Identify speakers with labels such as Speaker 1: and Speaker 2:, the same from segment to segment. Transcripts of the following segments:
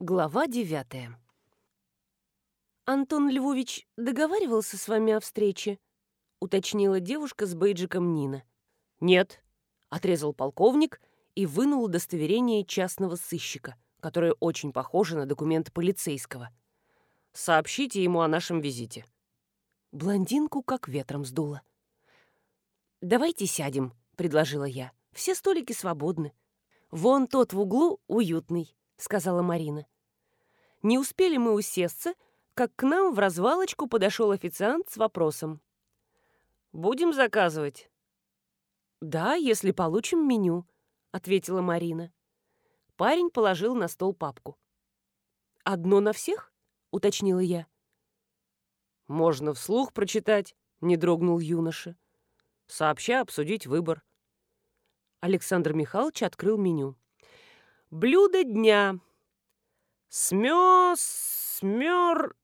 Speaker 1: Глава девятая. «Антон Львович договаривался с вами о встрече?» — уточнила девушка с бейджиком Нина.
Speaker 2: «Нет», — отрезал полковник и вынул удостоверение частного сыщика, которое очень похоже на документ полицейского. «Сообщите ему о нашем визите».
Speaker 1: Блондинку как ветром сдуло. «Давайте сядем», — предложила я. «Все столики свободны. Вон тот в углу уютный». — сказала Марина. Не успели мы усесться, как к нам в развалочку подошел официант с вопросом.
Speaker 2: «Будем заказывать?»
Speaker 1: «Да, если получим меню», — ответила Марина. Парень положил на стол папку. «Одно на всех?» — уточнила я.
Speaker 2: «Можно вслух прочитать», — не дрогнул юноша. «Сообща обсудить выбор».
Speaker 1: Александр Михайлович открыл меню. Блюдо дня. Смё... смёр...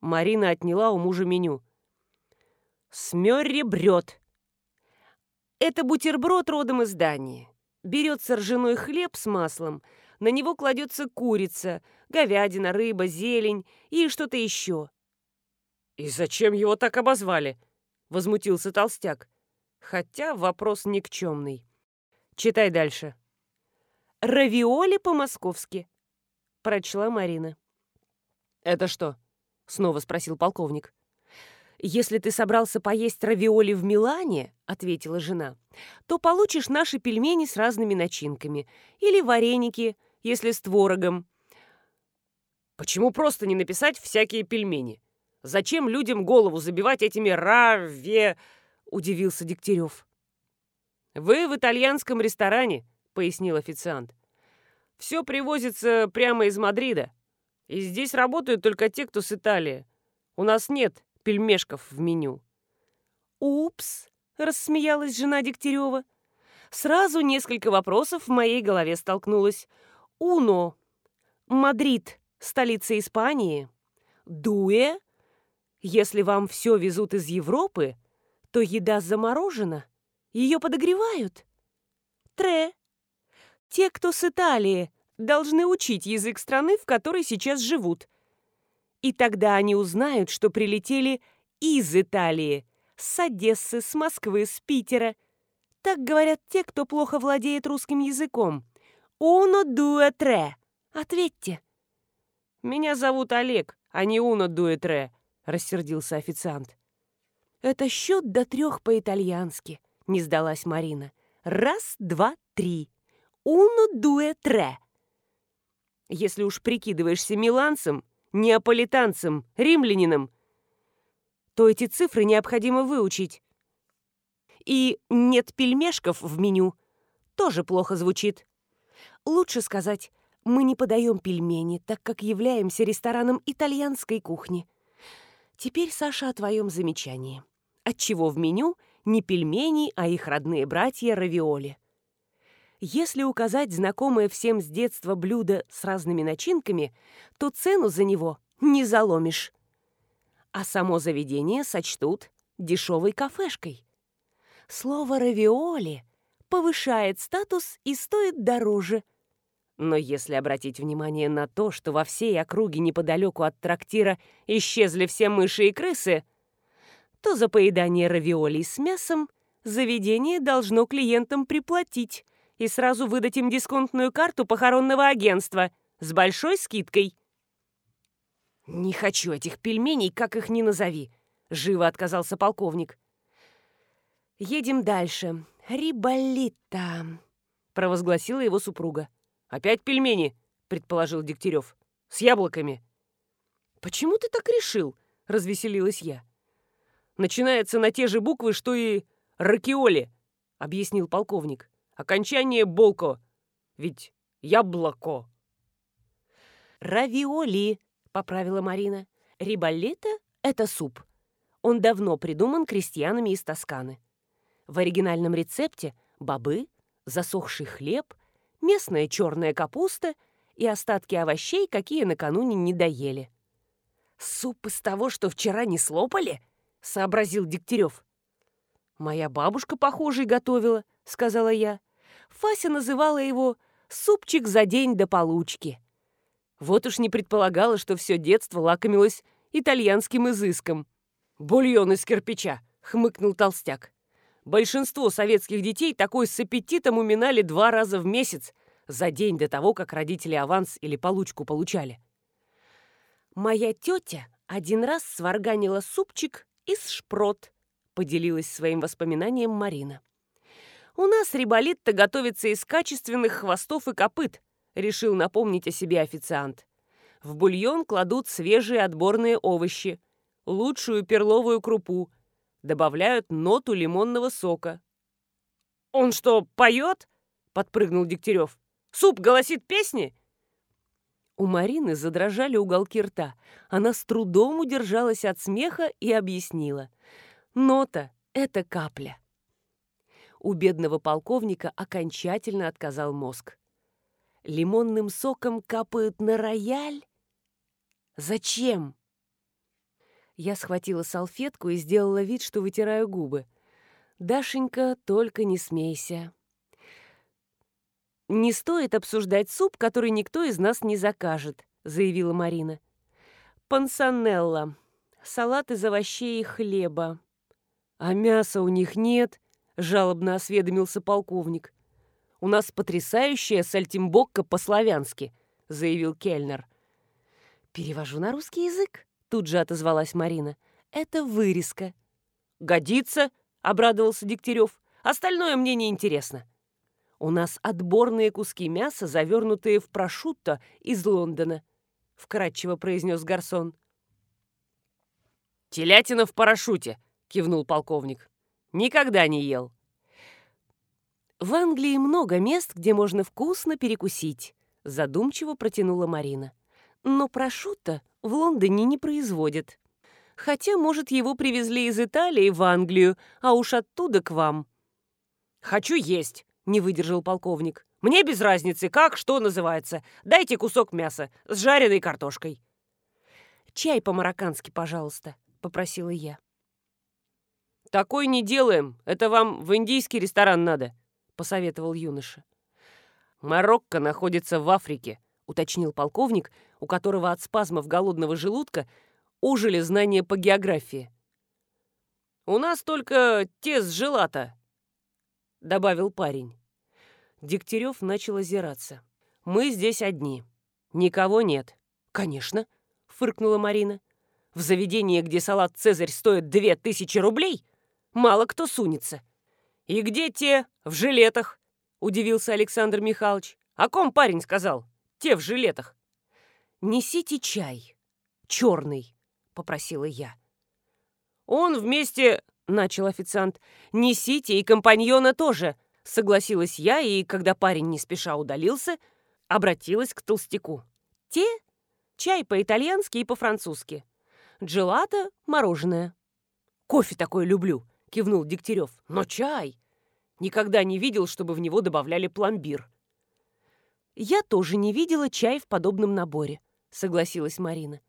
Speaker 1: Марина отняла у мужа меню. Смёрребрёт. Это бутерброд родом из Дании. Берется ржаной хлеб с маслом, на него кладется курица, говядина, рыба, зелень и что-то еще.
Speaker 2: «И зачем его так обозвали?» — возмутился толстяк. Хотя вопрос никчемный. Читай дальше
Speaker 1: равиоли по-московски», — прочла Марина.
Speaker 2: «Это что?» — снова спросил полковник.
Speaker 1: «Если ты собрался поесть равиоли в Милане, — ответила жена, — то получишь наши пельмени с разными начинками. Или вареники, если с творогом».
Speaker 2: «Почему просто не написать всякие пельмени? Зачем людям голову забивать этими раве...» — удивился Дегтярев. «Вы в итальянском ресторане», — пояснил официант. «Все привозится прямо из Мадрида. И здесь работают только те, кто с Италии. У нас нет пельмешков в меню».
Speaker 1: «Упс!» — рассмеялась жена Дегтярева. Сразу несколько вопросов в моей голове столкнулось. «Уно. Мадрид. Столица Испании. Дуэ. Если вам все везут из Европы, то еда заморожена. Ее подогревают. Тре. Те, кто с Италии, должны учить язык страны, в которой сейчас живут. И тогда они узнают, что прилетели из Италии, с Одессы, с Москвы, с Питера. Так говорят те, кто плохо владеет русским языком. «Uno, due, tre». Ответьте.
Speaker 2: «Меня зовут Олег, а не «Uno, due, tre», — рассердился официант.
Speaker 1: «Это счет до трех по-итальянски», — не сдалась Марина. «Раз, два, три» uno, due, tre. Если уж прикидываешься миланцем, неаполитанцем, римлянином, то эти цифры необходимо выучить. И нет пельмешков в меню тоже плохо звучит. Лучше сказать, мы не подаем пельмени, так как являемся рестораном итальянской кухни. Теперь, Саша, о твоем замечании. Отчего в меню не пельмени, а их родные братья равиоли? Если указать знакомое всем с детства блюдо с разными начинками, то цену за него не заломишь. А само заведение сочтут дешевой кафешкой. Слово «равиоли» повышает статус и стоит дороже. Но если обратить внимание на то, что во всей округе неподалеку от трактира исчезли все мыши и крысы, то за поедание равиолей с мясом заведение должно клиентам приплатить, и сразу выдать им дисконтную карту похоронного агентства с большой скидкой. «Не хочу этих пельменей, как их ни назови», — живо отказался полковник. «Едем дальше. Риболита», — провозгласила его супруга.
Speaker 2: «Опять пельмени», — предположил Дегтярев. «С яблоками».
Speaker 1: «Почему ты так решил?» — развеселилась я.
Speaker 2: «Начинается на те же буквы, что и ракиоли», — объяснил полковник. Окончание «болко». Ведь яблоко.
Speaker 1: «Равиоли», — поправила Марина. «Риболлета — это суп. Он давно придуман крестьянами из Тосканы. В оригинальном рецепте бобы, засохший хлеб, местная черная капуста и остатки овощей, какие накануне не доели. «Суп из того, что вчера не слопали?» — сообразил Дегтярев. «Моя бабушка похожий готовила», — сказала я. Фася называла его «супчик за день до получки». Вот уж не предполагала, что все детство лакомилось итальянским изыском.
Speaker 2: «Бульон из кирпича», — хмыкнул толстяк. Большинство советских детей такой с аппетитом уминали два раза в месяц, за день до того, как родители аванс или получку получали.
Speaker 1: «Моя тетя один раз сварганила супчик из шпрот», — поделилась своим воспоминанием Марина. «У нас риболит-то готовится из качественных хвостов и копыт», — решил напомнить о себе официант. В бульон кладут свежие отборные овощи, лучшую перловую крупу, добавляют ноту лимонного сока.
Speaker 2: «Он что, поет?» — подпрыгнул Дегтярев. «Суп голосит песни?»
Speaker 1: У Марины задрожали уголки рта. Она с трудом удержалась от смеха и объяснила. «Нота — это капля». У бедного полковника окончательно отказал мозг. Лимонным соком капают на рояль? Зачем? Я схватила салфетку и сделала вид, что вытираю губы. «Дашенька, только не смейся. «Не стоит обсуждать суп, который никто из нас не закажет», — заявила Марина. «Пансанелла. Салат из овощей и хлеба». «А мяса у них нет», — жалобно осведомился полковник. «У нас потрясающая сальтимбокка по-славянски», — заявил Кельнер. «Перевожу на русский язык», — тут же отозвалась Марина. «Это вырезка».
Speaker 2: «Годится», — обрадовался Дегтярев. «Остальное мне не интересно».
Speaker 1: У нас отборные куски мяса, завернутые в прошутто из Лондона», — вкратчиво произнес Гарсон.
Speaker 2: «Телятина в парашюте», — кивнул полковник. «Никогда не ел».
Speaker 1: «В Англии много мест, где можно вкусно перекусить», — задумчиво протянула Марина. «Но прошутто в Лондоне не производят. Хотя, может, его привезли из Италии в Англию, а уж оттуда к вам».
Speaker 2: «Хочу есть», не выдержал полковник. «Мне без разницы, как, что называется. Дайте кусок мяса с жареной картошкой».
Speaker 1: «Чай по-мароккански, пожалуйста», — попросила я.
Speaker 2: «Такой не делаем. Это вам в индийский ресторан надо», — посоветовал юноша. «Марокко находится в Африке», — уточнил полковник, у которого от спазмов голодного желудка ужили знания по географии. «У нас только те с желата», — добавил парень. Дегтярев начал озираться. «Мы здесь одни. Никого нет».
Speaker 1: «Конечно», — фыркнула Марина.
Speaker 2: «В заведении, где салат «Цезарь» стоит две тысячи рублей, мало кто сунется». «И где те в жилетах?» — удивился Александр Михайлович. «О ком парень сказал? Те в жилетах».
Speaker 1: «Несите чай. Черный», — попросила я.
Speaker 2: «Он вместе начал официант. «Несите и компаньона тоже», — согласилась я, и, когда парень не спеша удалился, обратилась к толстяку. «Те? Чай по-итальянски и по-французски. Джелато — мороженое». «Кофе такой люблю», — кивнул Дегтярев. «Но чай! Никогда не видел, чтобы в него добавляли пломбир».
Speaker 1: «Я тоже не видела чай в подобном наборе», — согласилась Марина.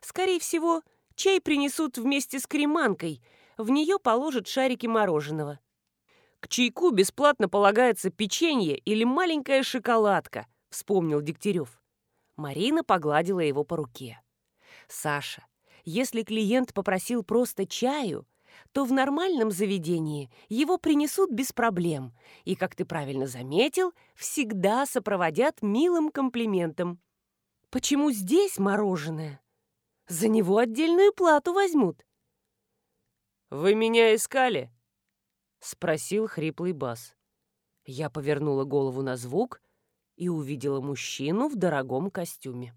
Speaker 1: «Скорее всего, чай принесут вместе с креманкой — в нее положат шарики мороженого.
Speaker 2: «К чайку бесплатно полагается печенье или маленькая шоколадка», — вспомнил Дегтярев.
Speaker 1: Марина погладила его по руке. «Саша, если клиент попросил просто чаю, то в нормальном заведении его принесут без проблем и, как ты правильно заметил, всегда сопроводят милым комплиментом. Почему здесь мороженое? За него отдельную плату возьмут.
Speaker 2: «Вы меня искали?» — спросил хриплый бас.
Speaker 1: Я повернула голову на звук и увидела мужчину в дорогом костюме.